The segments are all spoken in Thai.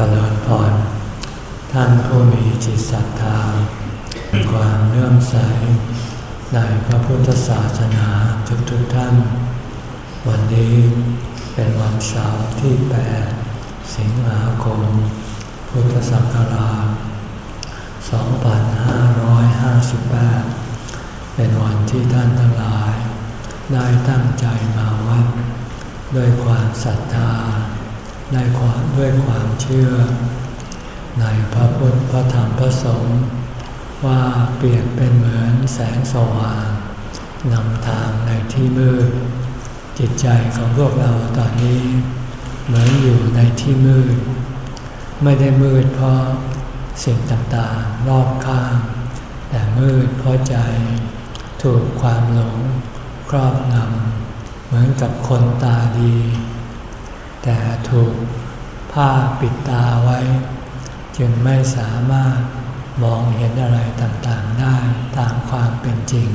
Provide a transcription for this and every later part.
จริญพร ท่านผู้มีจิตศรัทธา ความเลื่อมใส ในพระพุทธศาสนาทุกๆทท่าน วันนี้เป็นวันเสาร์ที่ 8 สิงหาคม พุทธศักราช 2558 เป็นวันที่ท่านทั้งหลาย ได้ตั้งใจมาวัด ด้วยความศรัทธา ในความด้วยความเชื่อ ในพระพุทธพระธรรมพระสงฆ์ว่าเปรียบเป็นเหมือนแสงสว่างนำทางในที่มืด จิตใจของพวกเราตอนนี้ เหมือนอยู่ในที่มืด ไม่ได้มืดเพราะสิ่งต่างๆรอบข้าง แต่มืดเพราะใจ ถูกความหลงครอบงำเหมือนกับคนตาดี แต่ถูกผ้าปิดตาไว้ จึงไม่สามารถมองเห็นอะไรต่างๆได้ตามความเป็นจริง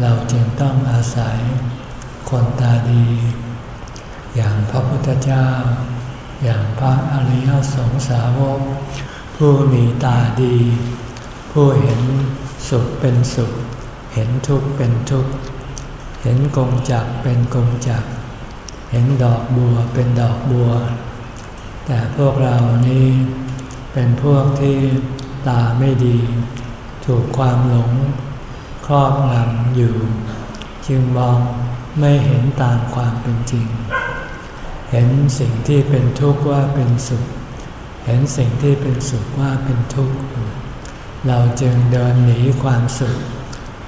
เราจึงต้องอาศัยคนตาดี อย่างพระพุทธเจ้า อย่างพระอริยสงสาวก ผู้มีตาดี ผู้เห็นสุขเป็นสุข เห็นทุกข์เป็นทุกข์ เห็นกงจักเป็นกงจัก เห็นดอกบัวเป็นดอกบัว แต่พวกเรานี้เป็นพวกที่ตาไม่ดี ถูกความหลงครอบงำอยู่ จึงมองไม่เห็นตามความเป็นจริง เห็นสิ่งที่เป็นทุกข์ว่าเป็นสุข เห็นสิ่งที่เป็นสุขว่าเป็นทุกข์ เราจึงเดินหนีความสุข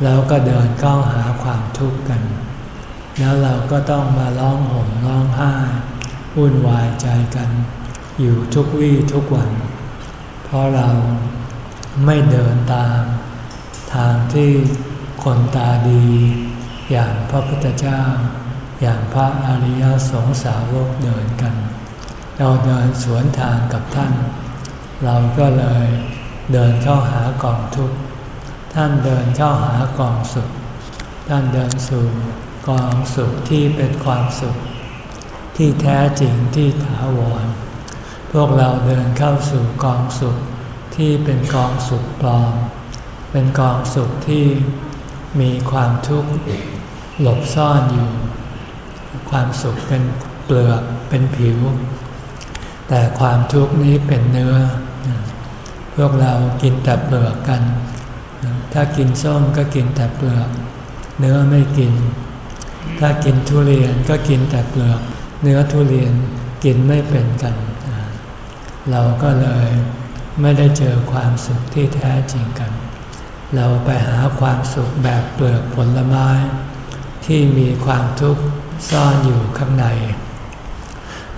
แล้วก็เดินเข้าหาความทุกข์กัน แล้วเราก็ต้องมาร้องห่มร้องไห้วุ่นวายใจกัน อยู่ทุกวี่ทุกวัน เพราะเราไม่เดินตาม ทางที่คนตาดี อย่างพระพุทธเจ้า อย่างพระอริยสงสาวกเดินกัน เราเดินสวนทางกับท่าน เราก็เลยเดินเข้าหากองทุกข์ท่านเดินเข้าหากองสุข ท่านเดินสู่ ความสุขที่เป็นความสุข ที่แท้จริงที่ถาวร พวกเราเดินเข้าสู่กองสุขที่เป็นกองสุขปลอม เป็นกองสุขที่มีความทุกข์หลบซ่อนอยู่ ความสุขเป็นเปลือกเป็นผิว แต่ความทุกข์นี้เป็นเนื้อ พวกเรากินแต่เปลือกกัน ถ้ากินส้มก็กินแต่เปลือก เนื้อไม่กิน ถ้ากินทุเรียนก็กินแต่เปลือกเนื้อทุเรียนกินไม่เป็นกัน เราก็เลยไม่ได้เจอความสุขที่แท้จริงกัน เราไปหาความสุขแบบเปลือกผลไม้ ที่มีความทุกข์ซ่อนอยู่ข้างใน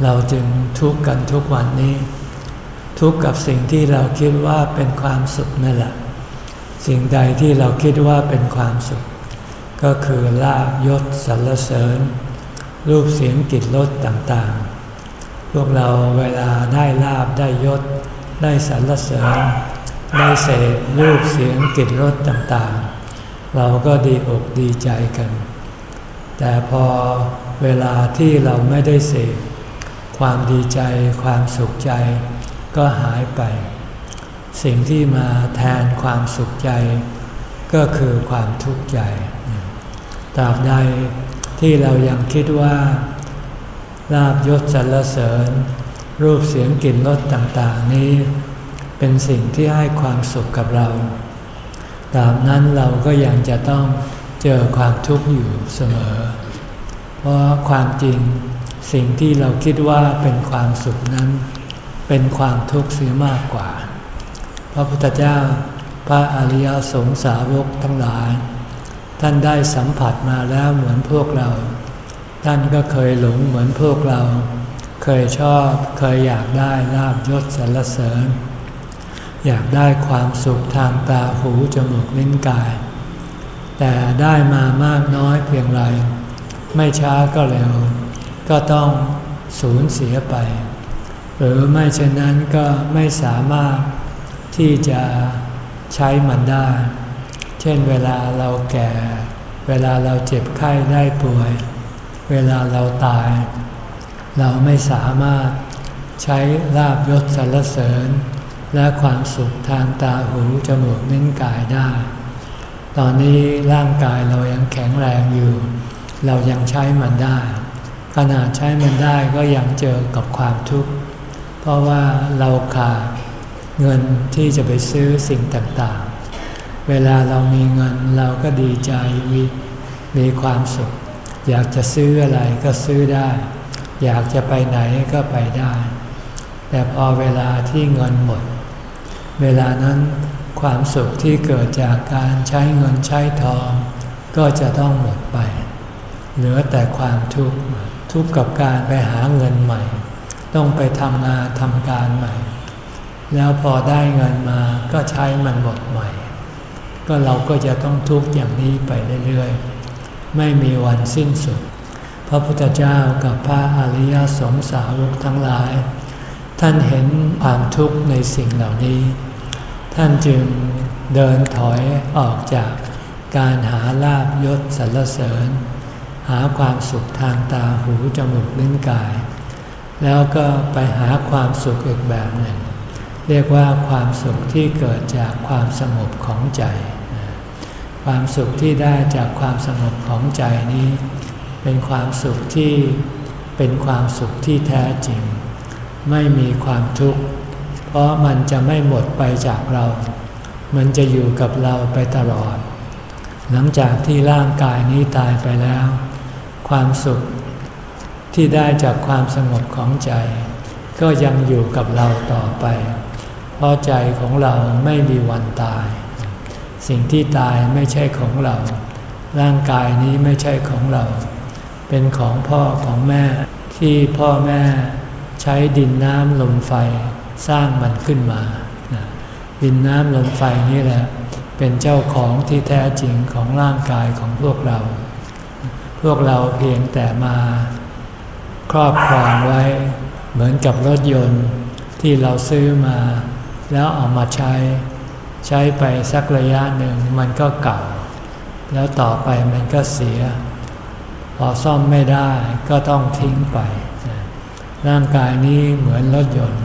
เราจึงทุกข์กันทุกวันนี้ ทุกข์กับสิ่งที่เราคิดว่าเป็นความสุขนั่นแหละ สิ่งใดที่เราคิดว่าเป็นความสุข ก็คือลาบยศสรรเสริญ รูปเสียงกลิ่นรสต่างๆ พวกเราเวลาได้ลาบได้ยศ ได้สรรเสริญ ได้เสพรูปเสียงกลิ่นรสต่างๆ เราก็ดีอกดีใจกัน แต่พอเวลาที่เราไม่ได้เสพความดีใจความสุขใจ ก็หายไป สิ่งที่มาแทนความสุขใจ ก็คือความทุกข์ใจ ตราบใดที่เรายังคิดว่าลาบยศสรรเสริญ รูปเสียงกลิ่นรสต่างๆ นี้ เป็นสิ่งที่ให้ความสุขกับเราตราบนั้นเราก็ยังจะต้องเจอความทุกข์อยู่เสมอ เพราะความจริงสิ่งที่เราคิดว่าเป็นความสุขนั้น เป็นความทุกข์เสียมากกว่า พระพุทธเจ้าพระอริยสงสาวกทั้งหลาย ท่านได้สัมผัสมาแล้วเหมือนพวกเรา ท่านก็เคยหลงเหมือนพวกเรา เคยชอบเคยอยากได้ลาบยศสรรเสริญ อยากได้ความสุขทางตาหูจมูกลิ้นกาย แต่ได้มามากน้อยเพียงไร ไม่ช้าก็เร็ว ก็ต้องสูญเสียไป หรือไม่เช่นนั้นก็ไม่สามารถที่จะใช้มันได้ ช่นเวลาเราแก่ เวลาเราเจ็บไข้ได้ป่วย เวลาเราตาย เราไม่สามารถใช้ลาบยศสรรเสริญ และความสุขทางตาหูจมูกนิ้นกายได้ ตอนนี้ร่างกายเรายังแข็งแรงอยู่ เรายังใช้มันได้ ขนาดใช้มันได้ก็ยังเจอกับความทุกข์ เพราะว่าเราขาดเงินที่จะไปซื้อสิ่งต่าง เวลาเรามีเงินเราก็ดีใจมีมีความสุข อยากจะซื้ออะไรก็ซื้อได้ อยากจะไปไหนก็ไปได้ แต่พอเวลาที่เงินหมด เวลานั้นความสุขที่เกิดจากการใช้เงินใช้ทอง ก็จะต้องหมดไป เหลือแต่ความทุกข์ทุกข์กับการไปหาเงินใหม่ ต้องไปทำงานทำการใหม่ แล้วพอได้เงินมาก็ใช้มันหมดใหม่ ก็เราก็จะต้องทุกข์อย่างนี้ไปเรื่อยๆ ไม่มีวันสิ้นสุด พระพุทธเจ้ากับพระอริยสงสาวกทั้งหลาย ท่านเห็นความทุกข์ในสิ่งเหล่านี้ ท่านจึงเดินถอยออกจากการหาลาบยศสรรเสริญ หาความสุขทางตาหูจมูกลิ้นกาย แล้วก็ไปหาความสุขอีกแบบหนึ่ง เรียกว่าความสุขที่เกิดจากความสงบของใจ ความสุขที่ได้จากความสงบของใจนี้ เป็นความสุขที่เป็นความสุขที่แท้จริง ไม่มีความทุกข์ เพราะมันจะไม่หมดไปจากเรา มันจะอยู่กับเราไปตลอด หลังจากที่ร่างกายนี้ตายไปแล้ว ความสุขที่ได้จากความสงบของใจ ก็ยังอยู่กับเราต่อไป เพราะใจของเราไม่มีวันตาย สิ่งที่ตายไม่ใช่ของเรา ร่างกายนี้ไม่ใช่ของเรา เป็นของพ่อของแม่ที่พ่อแม่ใช้ดินน้ำลมไฟสร้างมันขึ้นมา ดินน้ำลมไฟนี่แหละ เป็นเจ้าของที่แท้จริงของร่างกายของพวกเรา พวกเราเพียงแต่มาครอบครองไว้เหมือนกับรถยนต์ที่เราซื้อมา แล้วเอามาใช้ ใช้ไปสักระยะหนึ่งมันก็เก่า แล้วต่อไปมันก็เสีย พอซ่อมไม่ได้ก็ต้องทิ้งไป ร่างกายนี้เหมือนรถยนต์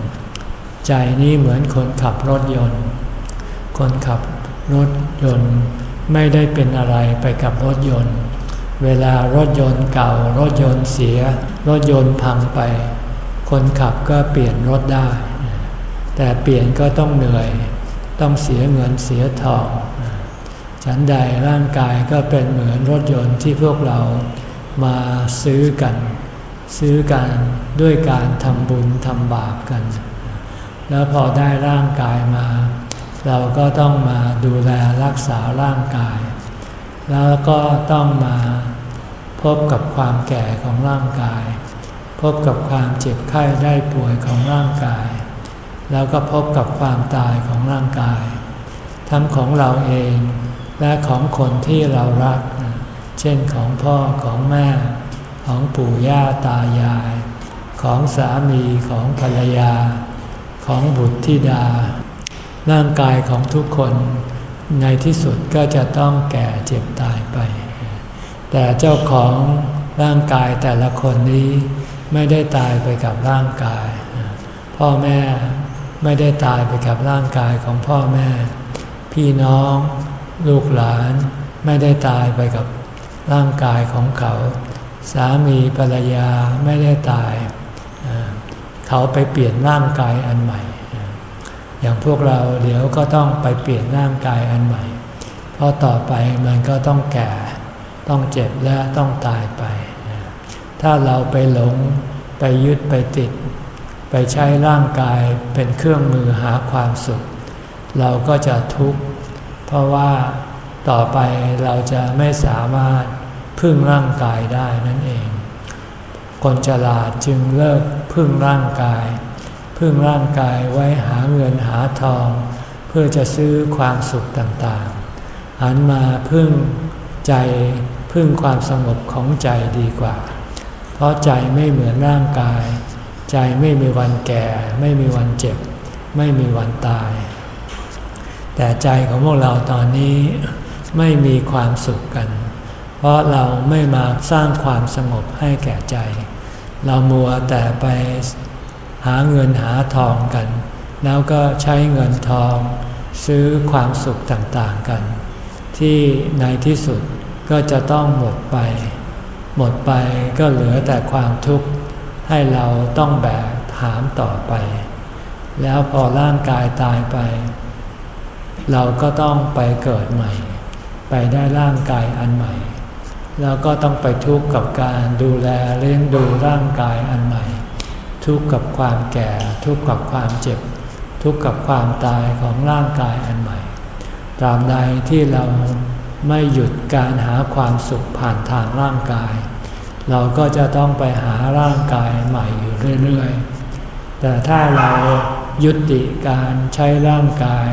ใจนี้เหมือนคนขับรถยนต์ คนขับรถยนต์ไม่ได้เป็นอะไรไปกับรถยนต์ เวลารถยนต์เก่ารถยนต์เสีย รถยนต์พังไป คนขับก็เปลี่ยนรถได้ แต่เปลี่ยนก็ต้องเหนื่อย ต้องเสียเงินเสียทอง ฉันใดร่างกายก็เป็นเหมือนรถยนต์ที่พวกเรามาซื้อกัน ซื้อกันด้วยการทำบุญทำบาปกัน แล้วพอได้ร่างกายมา เราก็ต้องมาดูแลรักษาร่างกาย แล้วก็ต้องมาพบกับความแก่ของร่างกาย พบกับความเจ็บไข้ได้ป่วยของร่างกาย แล้วก็พบกับความตายของร่างกาย ทั้งของเราเองและของคนที่เรารัก เช่นของพ่อของแม่ ของปู่ย่าตายาย ของสามีของภรรยา ของบุตรธิดา ร่างกายของทุกคนในที่สุดก็จะต้องแก่เจ็บตายไป แต่เจ้าของร่างกายแต่ละคนนี้ไม่ได้ตายไปกับร่างกาย พ่อแม่ ไม่ได้ตายไปกับร่างกายของพ่อแม่ พี่น้อง ลูกหลาน ไม่ได้ตายไปกับร่างกายของเขา สามีภรรยาไม่ได้ตาย เขาไปเปลี่ยนร่างกายอันใหม่ อย่างพวกเราเดี๋ยวก็ต้องไปเปลี่ยนร่างกายอันใหม่ เพราะต่อไปมันก็ต้องแก่ ต้องเจ็บและต้องตายไป ถ้าเราไปหลงไปยึดไปติด ไปใช้ร่างกายเป็นเครื่องมือหาความสุข เราก็จะทุกข์เพราะว่าต่อไปเราจะไม่สามารถพึ่งร่างกายได้นั่นเอง คนฉลาดจึงเลิกพึ่งร่างกาย พึ่งร่างกายไว้หาเงินหาทอง เพื่อจะซื้อความสุขต่างๆ หันมาพึ่งใจพึ่งความสงบของใจดีกว่า เพราะใจไม่เหมือนร่างกาย ใจไม่มีวันแก่ ไม่มีวันเจ็บ ไม่มีวันตาย แต่ใจของพวกเราตอนนี้ไม่มีความสุขกัน เพราะเราไม่มาสร้างความสงบให้แก่ใจ เรามัวแต่ไปหาเงินหาทองกัน แล้วก็ใช้เงินทองซื้อความสุขต่างๆกัน ที่ในที่สุดก็จะต้องหมดไป หมดไปก็เหลือแต่ความทุกข์ ให้เราต้องแบกถามต่อไป แล้วพอร่างกายตายไป เราก็ต้องไปเกิดใหม่ ไปได้ร่างกายอันใหม่ แล้วก็ต้องไปทุกข์กับการดูแลเลี้ยงดูร่างกายอันใหม่ ทุกข์กับความแก่ ทุกข์กับความเจ็บ ทุกข์กับความตายของร่างกายอันใหม่ ตราบใดที่เราไม่หยุดการหาความสุขผ่านทางร่างกาย เราก็จะต้องไปหาร่างกายใหม่อยู่เรื่อยๆ แต่ถ้าเรายุติการใช้ร่างกาย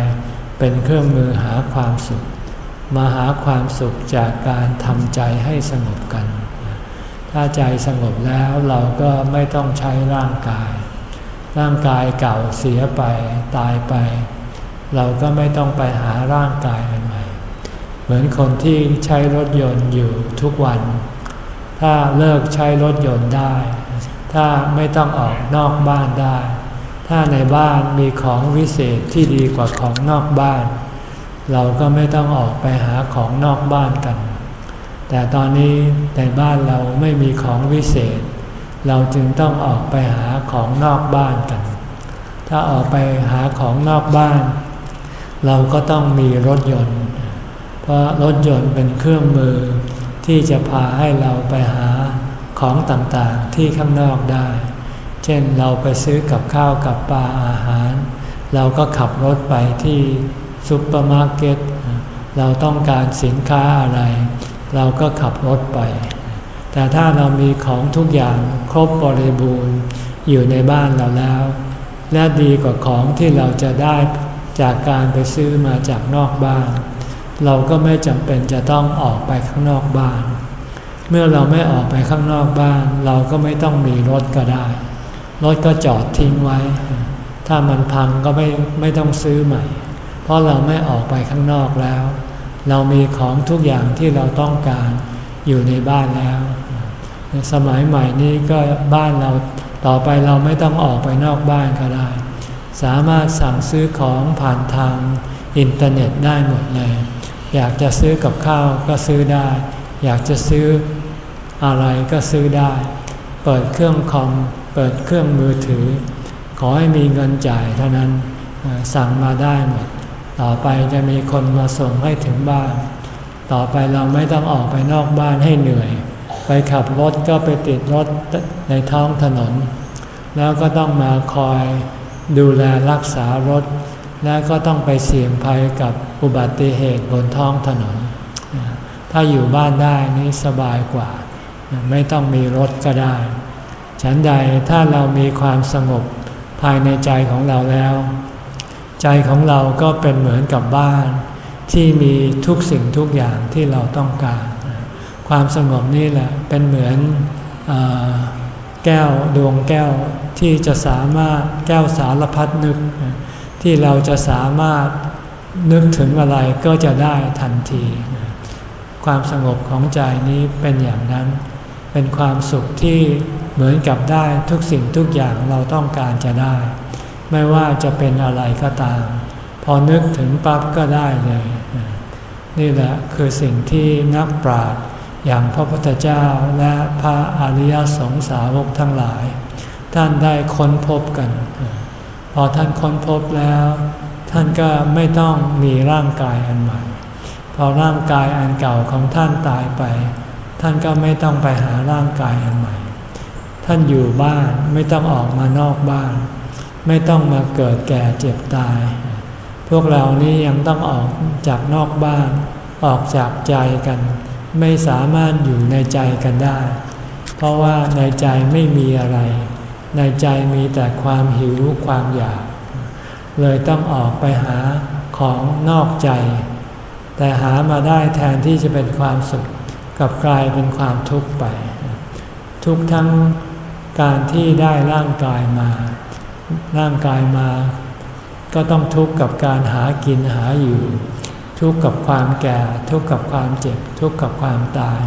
เป็นเครื่องมือหาความสุข มาหาความสุขจากการทำใจให้สงบกัน ถ้าใจสงบแล้วเราก็ไม่ต้องใช้ร่างกาย ร่างกายเก่าเสียไปตายไป เราก็ไม่ต้องไปหาร่างกายใหม่ เหมือนคนที่ใช้รถยนต์อยู่ทุกวัน ถ้าเลิกใช้รถยนต์ได้ ถ้าไม่ต้องออกนอกบ้านได้ ถ้าในบ้านมีของวิเศษที่ดีกว่าของนอกบ้าน เราก็ไม่ต้องออกไปหาของนอกบ้านกัน แต่ตอนนี้ในบ้านเราไม่มีของวิเศษ เราจึงต้องออกไปหาของนอกบ้านกัน ถ้าออกไปหาของนอกบ้าน เราก็ต้องมีรถยนต์ เพราะรถยนต์เป็นเครื่องมือ ที่จะพาให้เราไปหาของต่างๆที่ข้างนอกได้ เช่นเราไปซื้อกับข้าวกับปลาอาหาร เราก็ขับรถไปที่ซุปเปอร์มาร์เก็ต เราต้องการสินค้าอะไร เราก็ขับรถไป แต่ถ้าเรามีของทุกอย่างครบบริบูรณ์อยู่ในบ้านเราแล้ว และดีกว่าของที่เราจะได้จากการไปซื้อมาจากนอกบ้าน เราก็ไม่จำเป็นจะต้องออกไปข้างนอกบ้าน เมื่อเราไม่ออกไปข้างนอกบ้าน เราก็ไม่ต้องมีรถก็ได้ รถก็จอดทิ้งไว้ ถ้ามันพังก็ไม่ไม่ต้องซื้อใหม่ เพราะเราไม่ออกไปข้างนอกแล้ว เรามีของทุกอย่างที่เราต้องการอยู่ในบ้านแล้ว สมัยใหม่นี้ก็บ้านเราต่อไปเราไม่ต้องออกไปนอกบ้านก็ได้ สามารถสั่งซื้อของผ่านทางอินเทอร์เน็ตได้หมดเลย อยากจะซื้อกับข้าวก็ซื้อได้ อยากจะซื้ออะไรก็ซื้อได้ เปิดเครื่องคอม เปิดเครื่องมือถือ ขอให้มีเงินจ่ายเท่านั้นสั่งมาได้หมด ต่อไปจะมีคนมาส่งให้ถึงบ้าน ต่อไปเราไม่ต้องออกไปนอกบ้านให้เหนื่อย ไปขับรถก็ไปติดรถในท้องถนน แล้วก็ต้องมาคอยดูแลรักษารถ แล้วก็ต้องไปเสี่ยงภัยกับอุบัติเหตุบนท้องถนน ถ้าอยู่บ้านได้นี่สบายกว่า ไม่ต้องมีรถก็ได้ ฉันใดถ้าเรามีความสงบภายในใจของเราแล้ว ใจของเราก็เป็นเหมือนกับบ้าน ที่มีทุกสิ่งทุกอย่างที่เราต้องการ ความสงบนี่แหละเป็นเหมือนอแก้วดวงแก้วที่จะสามารถแก้วสารพัดนึก ที่เราจะสามารถนึกถึงอะไรก็จะได้ทันที ความสงบของใจนี้เป็นอย่างนั้น เป็นความสุขที่เหมือนกับได้ทุกสิ่งทุกอย่างเราต้องการจะได้ ไม่ว่าจะเป็นอะไรก็ตาม พอนึกถึงปั๊บก็ได้เลย นี่แหละคือสิ่งที่นักปราชญ์อย่างพระพุทธเจ้าและพระอริยสงสาวกทั้งหลาย ท่านได้ค้นพบกัน พอท่านค้นพบแล้ว ท่านก็ไม่ต้องมีร่างกายอันใหม่ พอร่างกายอันเก่าของท่านตายไป ท่านก็ไม่ต้องไปหาร่างกายอันใหม่ ท่านอยู่บ้านไม่ต้องออกมานอกบ้าน ไม่ต้องมาเกิดแก่เจ็บตาย พวกเรานี้ยังต้องออกจากนอกบ้าน ออกจากใจกัน ไม่สามารถอยู่ในใจกันได้ เพราะว่าในใจไม่มีอะไร ในใจมีแต่ความหิวความอยาก เลยต้องออกไปหาของนอกใจ แต่หามาได้แทนที่จะเป็นความสุขกับกลายเป็นความทุกข์ไป ทุกทั้งการที่ได้ร่างกายมา ร่างกายมา ก็ต้องทุกข์กับการหากินหาอยู่ ทุกข์กับความแก่ ทุกข์กับความเจ็บ ทุกข์กับความตาย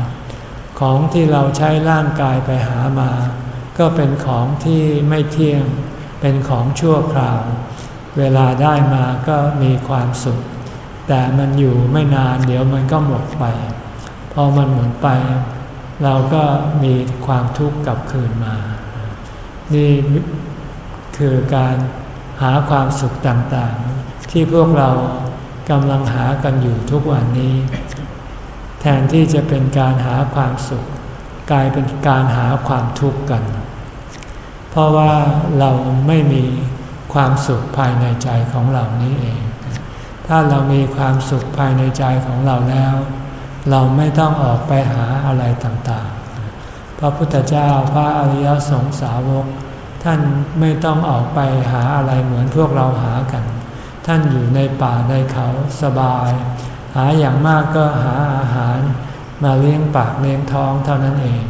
ของที่เราใช้ร่างกายไปหามา ก็เป็นของที่ไม่เที่ยง เป็นของชั่วคราว เวลาได้มาก็มีความสุข แต่มันอยู่ไม่นานเดี๋ยวมันก็หมดไป พอมันหมดไป เราก็มีความทุกข์กลับคืนมา นี่คือการหาความสุขต่างๆ ที่พวกเรากำลังหากันอยู่ทุกวันนี้ แทนที่จะเป็นการหาความสุข กลายเป็นการหาความทุกข์กัน เพราะว่าเราไม่มีความสุขภายในใจของเรานี้เอง ถ้าเรามีความสุขภายในใจของเราแล้ว เราไม่ต้องออกไปหาอะไรต่างๆ พระพุทธเจ้าพระอริยสงสาวก ท่านไม่ต้องออกไปหาอะไรเหมือนพวกเราหากัน ท่านอยู่ในป่าในเขาสบาย หาอย่างมากก็หาอาหาร มาเลี้ยงปากเลี้ยงท้องเท่านั้นเอง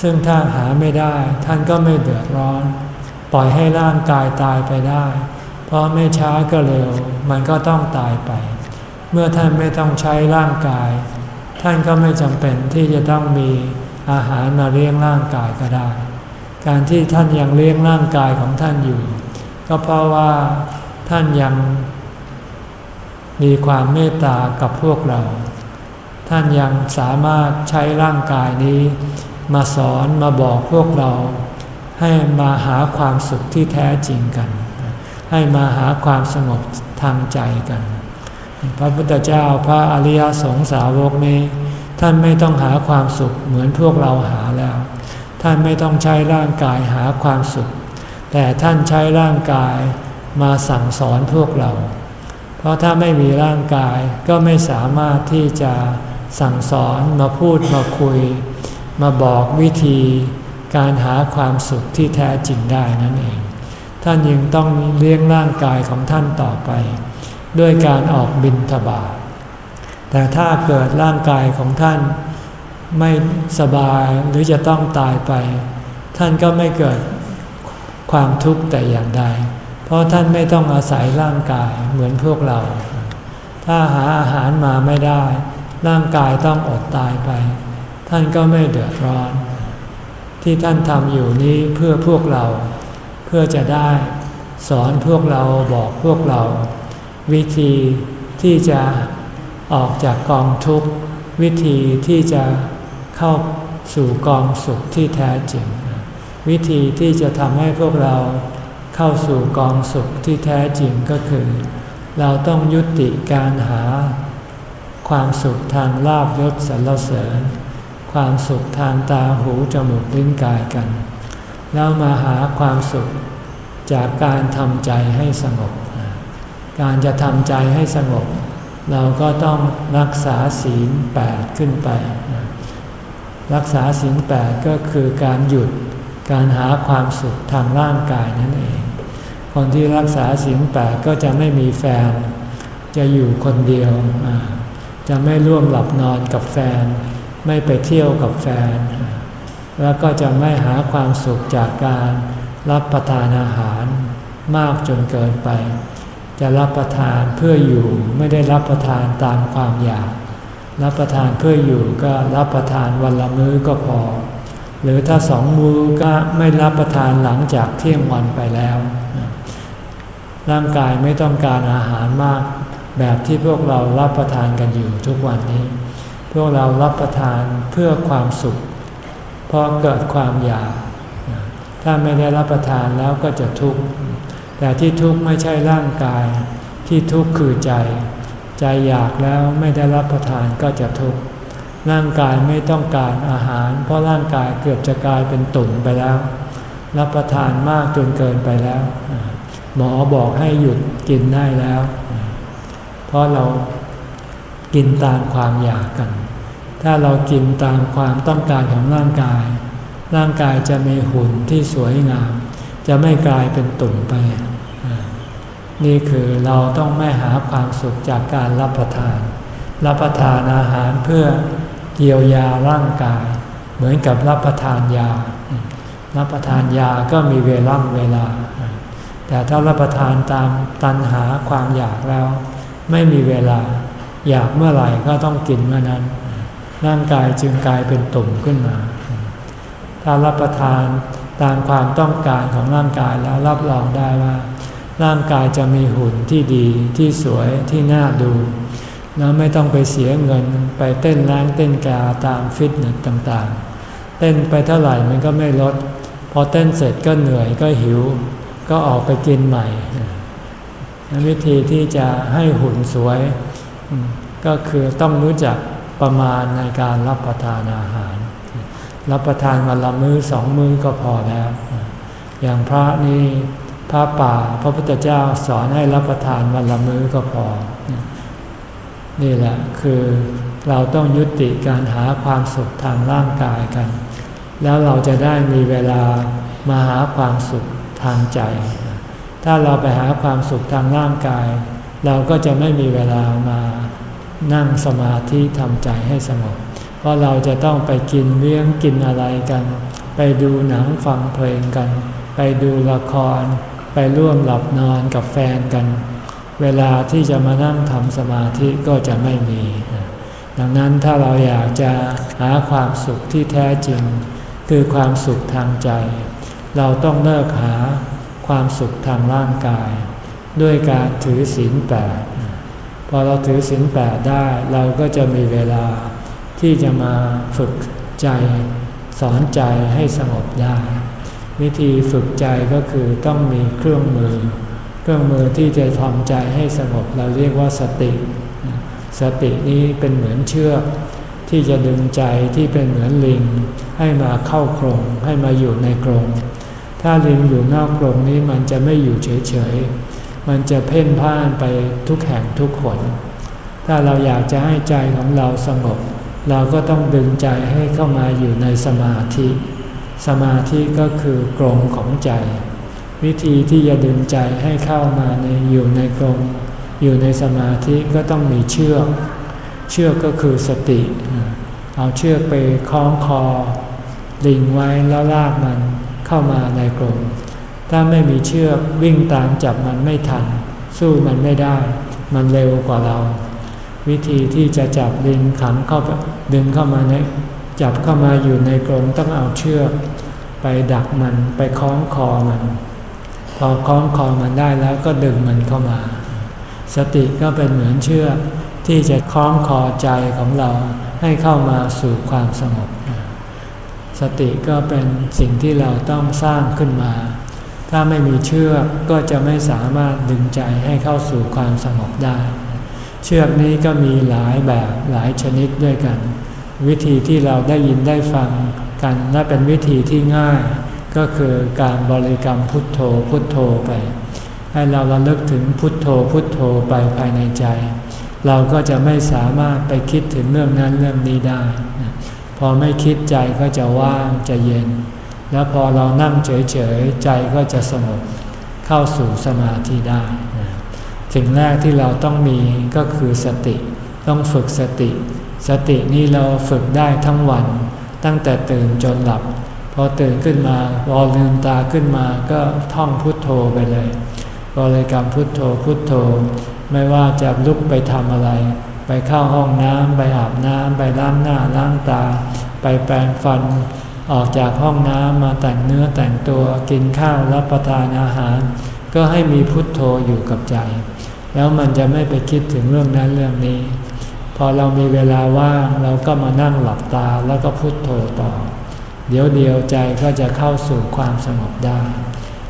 ซึ่งถ้าหาไม่ได้ท่านก็ไม่เดือดร้อน ปล่อยให้ร่างกายตายไปได้ เพราะไม่ช้าก็เร็ว มันก็ต้องตายไป เมื่อท่านไม่ต้องใช้ร่างกาย ท่านก็ไม่จำเป็นที่จะต้องมีอาหารมาเลี้ยงร่างกายก็ได้ การที่ท่านยังเลี้ยงร่างกายของท่านอยู่ ก็เพราะว่าท่านยังมีความเมตตากับพวกเรา ท่านยังสามารถใช้ร่างกายนี้ มาสอนมาบอกพวกเรา ให้มาหาความสุขที่แท้จริงกัน ให้มาหาความสงบทางใจกัน พระพุทธเจ้าพระอริยสงสาวกนี้ ท่านไม่ต้องหาความสุขเหมือนพวกเราหาแล้ว ท่านไม่ต้องใช้ร่างกายหาความสุข แต่ท่านใช้ร่างกายมาสั่งสอนพวกเรา เพราะถ้าไม่มีร่างกายก็ไม่สามารถที่จะสั่งสอนมาพูดมาคุย มาบอกวิธีการหาความสุขที่แท้จริงได้นั่นเอง ท่านยังต้องเลี้ยงร่างกายของท่านต่อไป ด้วยการออกบินทบาทแต่ถ้าเกิดร่างกายของท่านไม่สบายหรือจะต้องตายไป ท่านก็ไม่เกิดความทุกข์แต่อย่างใด เพราะท่านไม่ต้องอาศัยร่างกายเหมือนพวกเรา ถ้าหาอาหารมาไม่ได้ ร่างกายต้องอดตายไป ท่านก็ไม่เดือดร้อน ที่ท่านทำอยู่นี้เพื่อพวกเรา เพื่อจะได้สอนพวกเราบอกพวกเรา วิธีที่จะออกจากกองทุกข์ วิธีที่จะเข้าสู่กองสุขที่แท้จริง วิธีที่จะทำให้พวกเราเข้าสู่กองสุขที่แท้จริงก็คือ เราต้องยุติการหา ความสุขทางลาบยศสรรเสริญ ความสุขทางตาหูจมูกลิ้นกายกัน แล้วมาหาความสุขจากการทำใจให้สงบ การจะทำใจให้สงบ เราก็ต้องรักษาศีลแปดขึ้นไป รักษาศีลแปดก็คือการหยุดการหาความสุขทางร่างกายนั่นเอง คนที่รักษาศีลแปดก็จะไม่มีแฟน จะอยู่คนเดียว จะไม่ร่วมหลับนอนกับแฟน ไม่ไปเที่ยวกับแฟน แล้วก็จะไม่หาความสุขจากการรับประทานอาหารมากจนเกินไป จะรับประทานเพื่ออยู่ไม่ได้รับประทานตามความอยาก รับประทานเพื่ออยู่ก็รับประทานวันละมื้อก็พอ หรือถ้าสองมื้อก็ไม่รับประทานหลังจากเที่ยงวันไปแล้ว ร่างกายไม่ต้องการอาหารมากแบบที่พวกเรารับประทานกันอยู่ทุกวันนี้ พวกเรารับประทานเพื่อความสุข เพราะเกิดความอยาก ถ้าไม่ได้รับประทานแล้วก็จะทุกข์ แต่ที่ทุกข์ไม่ใช่ร่างกาย ที่ทุกข์คือใจ ใจอยากแล้วไม่ได้รับประทานก็จะทุกข์ ร่างกายไม่ต้องการอาหาร เพราะร่างกายเกือบจะกลายเป็นตุ่มไปแล้ว รับประทานมากจนเกินไปแล้ว หมอบอกให้หยุดกินได้แล้ว เพราะเรากินตามความอยากกัน ถ้าเรากินตามความต้องการของร่างกาย ร่างกายจะมีหุ่นที่สวยงาม จะไม่กลายเป็นตุ่มไป นี่คือเราต้องไม่หาความสุขจากการรับประทาน รับประทานอาหารเพื่อเยียวยาร่างกาย เหมือนกับรับประทานยา รับประทานยาก็มีเวลาเวลา แต่ถ้ารับประทานตามตันหาความอยากแล้ว ไม่มีเวลา อยากเมื่อไหร่ก็ต้องกินเมื่อนั้น ร่างกายจึงกลายเป็นตุ่มขึ้นมา ถ้ารับประทานตามความต้องการของร่างกายแล้วรับรองได้ว่า ร่างกายจะมีหุ่นที่ดีที่สวยที่น่าดู แล้วไม่ต้องไปเสียเงินไปเต้นร้างเต้นกาตามฟิตเนสต่างๆ เต้นไปเท่าไหร่มันก็ไม่ลด พอเต้นเสร็จก็เหนื่อยก็หิว ก็ออกไปกินใหม่วิธีที่จะให้หุ่นสวย ก็คือต้องรู้จัก ประมาณในการรับประทานอาหาร รับประทานวันละมื้อสองมื้อก็พอแล้ว อย่างพระนี่พระป่าพระพุทธเจ้าสอนให้รับประทานวันละมื้อก็พอ นี่แหละคือเราต้องยุติการหาความสุขทางร่างกายกัน แล้วเราจะได้มีเวลามาหาความสุขทางใจ ถ้าเราไปหาความสุขทางร่างกาย เราก็จะไม่มีเวลามา นั่งสมาธิทำใจให้สงบ เพราะเราจะต้องไปกินเลี้ยงกินอะไรกัน ไปดูหนังฟังเพลงกัน ไปดูละคร ไปร่วมหลับนอนกับแฟนกัน เวลาที่จะมานั่งทำสมาธิก็จะไม่มี ดังนั้นถ้าเราอยากจะหาความสุขที่แท้จริง คือความสุขทางใจ เราต้องเลิกหาความสุขทางร่างกาย ด้วยการถือศีลแปด พอเราถือศีลแปดได้เราก็จะมีเวลาที่จะมาฝึกใจสอนใจให้สงบได้ วิธีฝึกใจก็คือต้องมีเครื่องมือ เครื่องมือที่จะทำใจให้สงบเราเรียกว่าสติ สตินี้เป็นเหมือนเชือกที่จะดึงใจที่เป็นเหมือนลิง ให้มาเข้ากรงให้มาอยู่ในกรงถ้าลิงอยู่นอกกรงนี้มันจะไม่อยู่เฉย มันจะเพ่นพ่านไปทุกแห่งทุกคน ถ้าเราอยากจะให้ใจของเราสงบ เราก็ต้องดึงใจให้เข้ามาอยู่ในสมาธิ สมาธิก็คือกรงของใจ วิธีที่จะดึงใจให้เข้ามาในอยู่ในกรงอยู่ในสมาธิก็ต้องมีเชือก เชือกก็คือสติ เอาเชือกไปคล้องคอลิงไว้แล้วลากมันเข้ามาในกรง ถ้าไม่มีเชือกวิ่งตามจับมันไม่ทัน สู้มันไม่ได้ มันเร็วกว่าเรา วิธีที่จะจับลิงขังเข้าดึงเข้ามาเนี่ยจับเข้ามาอยู่ในกรงต้องเอาเชือก ไปดักมันไปคล้องคอมัน พอคล้องคอมันได้แล้วก็ดึงมันเข้ามา สติก็เป็นเหมือนเชือกที่จะคล้องคอใจของเราให้เข้ามาสู่ความสงบ สติก็เป็นสิ่งที่เราต้องสร้างขึ้นมา ถ้าไม่มีเชือกก็จะไม่สามารถดึงใจให้เข้าสู่ความสงบได้ เชือกนี้ก็มีหลายแบบหลายชนิดด้วยกัน วิธีที่เราได้ยินได้ฟังกันและเป็นวิธีที่ง่าย ก็คือการบริกรรมพุทโธพุทโธไป ให้เราระลึกถึงพุทโธพุทโธไปภายในใจ เราก็จะไม่สามารถไปคิดถึงเรื่องนั้นเรื่องนี้ได้ พอไม่คิดใจก็จะว่างจะเย็น แล้วพอเรานั่งเฉยๆใจก็จะสงบเข้าสู่สมาธิได้สิ่งแรกที่เราต้องมีก็คือสติ ต้องฝึกสติ สตินี้เราฝึกได้ทั้งวัน ตั้งแต่ตื่นจนหลับ พอตื่นขึ้นมาพอลืมตาขึ้นมาก็ท่องพุทโธไปเลยบริกรรมพุทโธพุทโธ ไม่ว่าจะลุกไปทำอะไร ไปเข้าห้องน้ำไปอาบน้ำไปล้างหน้าล้างตา ไปแปรงฟัน ออกจากห้องน้ำมาแต่งเนื้อแต่งตัวกินข้าวรับประทานอาหาร ก็ให้มีพุทโธอยู่กับใจ แล้วมันจะไม่ไปคิดถึงเรื่องนั้นเรื่องนี้ พอเรามีเวลาว่างเราก็มานั่งหลับตาแล้วก็พุทโธต่อ เดี๋ยวเดียวใจก็จะเข้าสู่ความสงบได้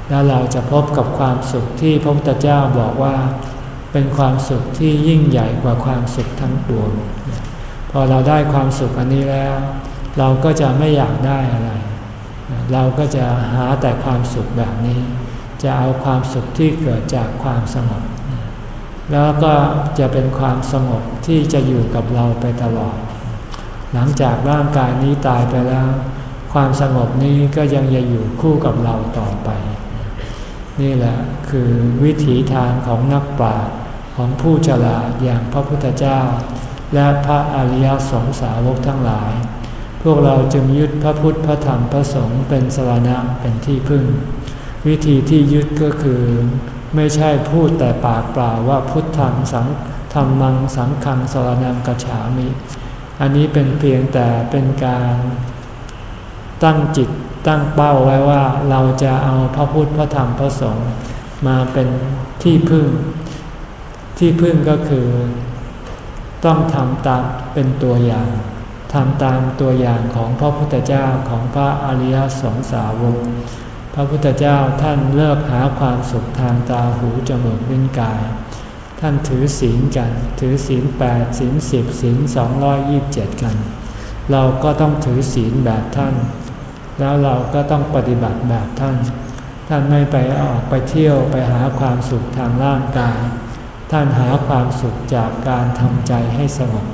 แล้วเราจะพบกับความสุขที่พระพุทธเจ้าบอกว่า เป็นความสุขที่ยิ่งใหญ่กว่าความสุขทั้งปวงพอเราได้ความสุขอันนี้แล้ว เราก็จะไม่อยากได้อะไร เราก็จะหาแต่ความสุขแบบนี้ จะเอาความสุขที่เกิดจากความสงบ แล้วก็จะเป็นความสงบที่จะอยู่กับเราไปตลอด หลังจากร่างกายนี้ตายไปแล้ว ความสงบนี้ก็ยังจะอยู่คู่กับเราต่อไป นี่แหละคือวิถีทางของนักปราชญ์ของผู้ฉลาดอย่างพระพุทธเจ้า และพระอริยสงสาวกทั้งหลาย พวกเราจึงยึดพระพุทธพระธรรมพระสงฆ์เป็นสรณะเป็นที่พึ่ง วิธีที่ยึดก็คือ ไม่ใช่พูดแต่ปากเปล่าว่าพุทธังสังธรรมังสังขังสรนังกัจฉามิ อันนี้เป็นเพียงแต่เป็นการตั้งจิตตั้งเป้าไว้ว่าเราจะเอาพระพุทธพระธรรมพระสงฆ์มาเป็นที่พึ่ง ที่พึ่งก็คือ ต้องทำตามเป็นตัวอย่าง ทำตามตัวอย่างของพระพุทธเจ้าของพระอริยสงสาวก พระพุทธเจ้าท่านเลิกหาความสุขทางตาหูจมูกลิ้นกาย ท่านถือศีลกัน ถือศีลแปดศีลสิบศีลสองร้อยยี่บเจ็ดกัน เราก็ต้องถือศีลแบบท่าน แล้วเราก็ต้องปฏิบัติแบบท่าน ท่านไม่ไปออกไปเที่ยวไปหาความสุขทางร่างกาย ท่านหาความสุขจากการทำใจให้สงบ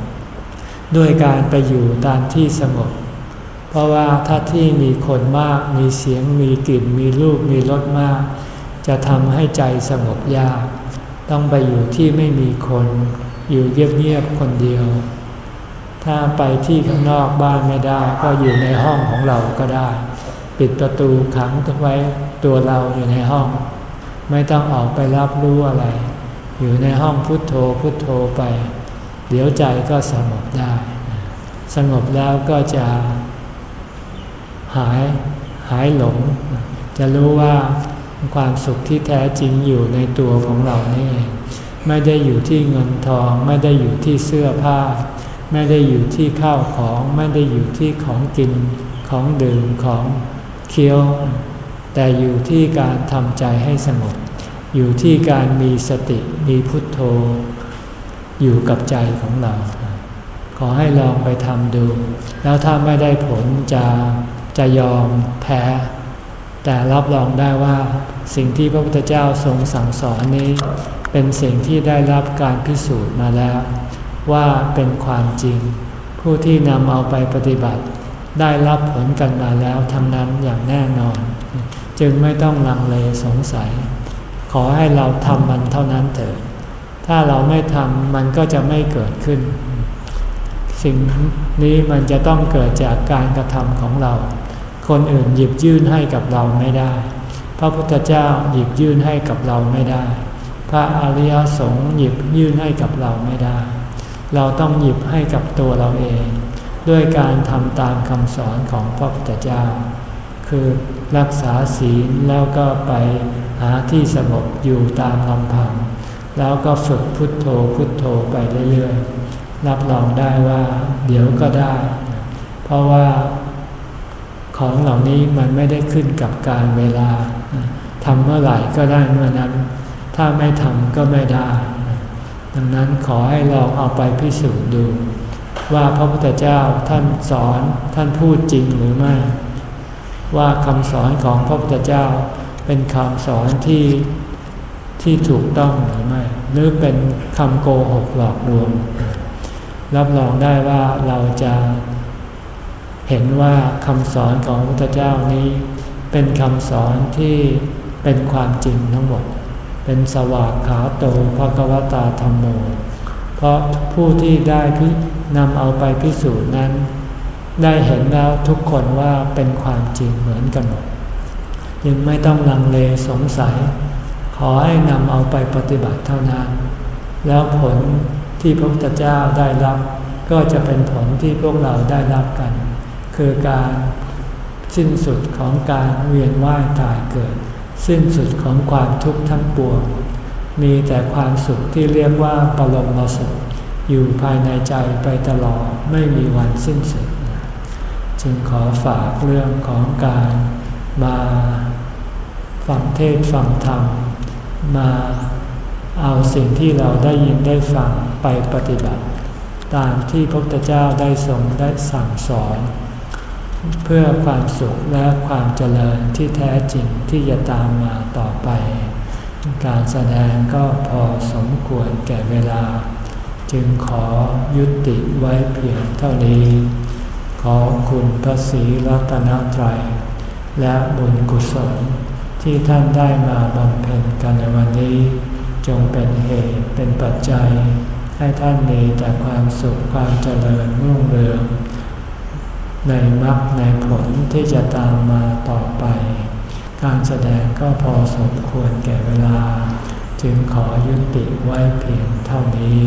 ด้วยการไปอยู่ตามที่สงบ เพราะว่าถ้าที่มีคนมากมีเสียงมีกลิ่นมีรูปมีรสมาก จะทำให้ใจสงบยาก ต้องไปอยู่ที่ไม่มีคน อยู่เงียบๆคนเดียว ถ้าไปที่ข้างนอกบ้านไม่ได้ ก็อยู่ในห้องของเราก็ได้ ปิดประตูขังไว้ตัวเราอยู่ในห้อง ไม่ต้องออกไปรับรู้อะไร อยู่ในห้องพุทโธพุทโธไป เดี๋ยวใจก็สงบได้ สงบแล้วก็จะหายหายหลง จะรู้ว่าความสุขที่แท้จริงอยู่ในตัวของเรานี่ ไม่ได้อยู่ที่เงินทอง ไม่ได้อยู่ที่เสื้อผ้า ไม่ได้อยู่ที่ข้าวของ ไม่ได้อยู่ที่ของกินของดื่มของเคี้ยว แต่อยู่ที่การทำใจให้สงบอยู่ที่การมีสติมีพุทโธ อยู่กับใจของเรา ขอให้ลองไปทำดู แล้วถ้าไม่ได้ผลจะจะยอมแพ้ แต่รับรองได้ว่าสิ่งที่พระพุทธเจ้าทรงสั่งสอนนี้ เป็นสิ่งที่ได้รับการพิสูจน์มาแล้ว ว่าเป็นความจริง ผู้ที่นำเอาไปปฏิบัติ ได้รับผลกันมาแล้วทั้งนั้นอย่างแน่นอน จึงไม่ต้องลังเลสงสัย ขอให้เราทำมันเท่านั้นเถิด ถ้าเราไม่ทำมันก็จะไม่เกิดขึ้น สิ่งนี้มันจะต้องเกิดจากการกระทำของเรา คนอื่นหยิบยื่นให้กับเราไม่ได้ พระพุทธเจ้าหยิบยื่นให้กับเราไม่ได้ พระอริยสงฆ์หยิบยื่นให้กับเราไม่ได้ เราต้องหยิบให้กับตัวเราเอง ด้วยการทำตามคำสอนของพระพุทธเจ้า คือรักษาศีลแล้วก็ไปหาที่สงบอยู่ตามลำพัง แล้วก็ฝึกพุทโธพุทโธไปเรื่อยๆ รับรองได้ว่า เดี๋ยวก็ได้ เพราะว่าของเหล่านี้มันไม่ได้ขึ้นกับการเวลาทำเมื่อไหร่ก็ได้เมื่อนั้น ถ้าไม่ทำก็ไม่ได้ ดังนั้นขอให้ลองเอาไปพิสูจน์ดู ว่าพระพุทธเจ้าท่านสอนท่านพูดจริงหรือไม่ ว่าคำสอนของพระพุทธเจ้าเป็นคำสอนที่ ที่ถูกต้องหรือไม่ หรือเป็นคำโกหกหลอกลวง รับรองได้ว่าเราจะเห็นว่าคำสอนของพระเจ้านี้ เป็นคำสอนที่เป็นความจริงทั้งหมด เป็นสวากขาโตภกวตาธรรมโม เพราะผู้ที่ได้พินำเอาไปพิสูจน์นั้น ได้เห็นแล้วทุกคนว่าเป็นความจริงเหมือนกันหมดยังไม่ต้องลังเลสงสัย ขอให้นำเอาไปปฏิบัติเท่านั้น แล้วผลที่พระพุทธเจ้าได้รับ ก็จะเป็นผลที่พวกเราได้รับกัน คือการสิ้นสุดของการเวียนว่ายตายเกิด สิ้นสุดของความทุกข์ทั้งปวง มีแต่ความสุขที่เรียกว่าปรมสุข อยู่ภายในใจไปตลอดไม่มีวันสิ้นสุด จึงขอฝากเรื่องของการมาฟังเทศฟังธรรม มาเอาสิ่งที่เราได้ยินได้ฟังไปปฏิบัติ ตามที่พระพุทธเจ้าได้ทรงได้สั่งสอน เพื่อความสุขและความเจริญที่แท้จริงที่จะตามมาต่อไป การแสดงก็พอสมควรแก่เวลา จึงขอยุติไว้เพียงเท่านี้ ขอคุณพระศรีรัตนตรัยและบุญกุศล ที่ท่านได้มาบำเพ็ญกันในวันนี้ จงเป็นเหตุเป็นปัจจัย ให้ท่านมีแต่ความสุขความเจริญรุ่งเรือง ในมรรคในผลที่จะตามมาต่อไป การแสดงก็พอสมควรแก่เวลา จึงขอยุติไว้เพียงเท่านี้